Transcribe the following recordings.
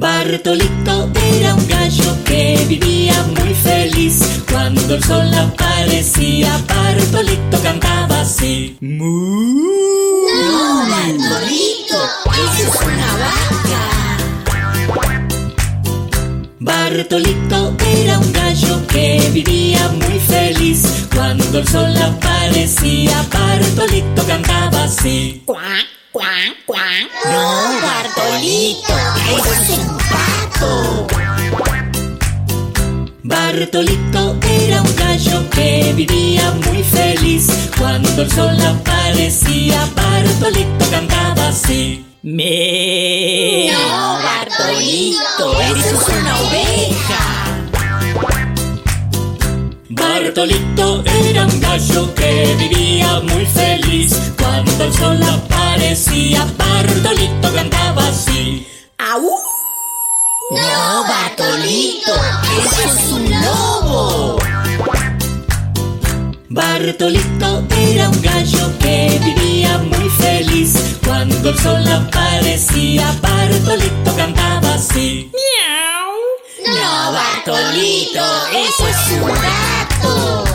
Bartolito era un gallo que vivía muy feliz. Cuando el sol aparecía, Bartolito cantaba así. No, Bartolito, eso es una vaca. Bartolito era un gallo que vivía muy feliz. Cuando el sol aparecía, Bartolito cantaba así. Cuac, cuac, cuac. No, Bartolito, es un pato. Bartolito era un gallo que vivía muy feliz. Cuando el sol aparecía, Bartolito cantaba así. Me. No, Bartolito, eso es una oveja. Bartolito era un gallo que vivía muy feliz. Cuando el sol aparecía, Bartolito cantaba así. No, Bartolito, eso es un lobo. Bartolito era un gallo que vivía muy feliz. Cuando el sol aparecía, Bartolito cantaba así. No, Bartolito, eso es un gato.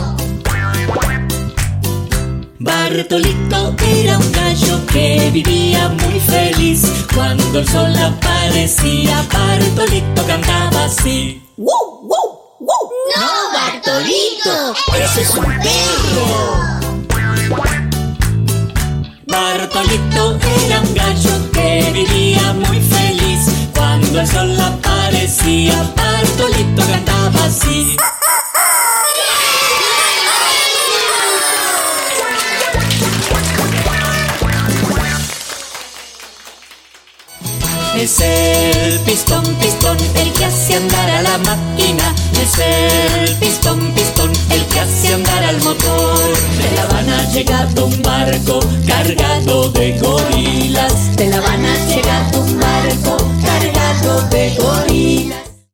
Bartolito era un gallo que vivía muy feliz. Cuando el sol aparecía, Bartolito cantaba así. ¡Woo, woo, woo! No, Bartolito, eso es un perro. Bartolito era un gallo que vivía muy feliz. Cuando el sol aparecía, Bartolito cantaba así. Es el pistón, pistón, el que hace andar a la máquina. Es el pistón, pistón, el que hace andar al motor. De La Habana ha llegado un barco cargado de gorilas.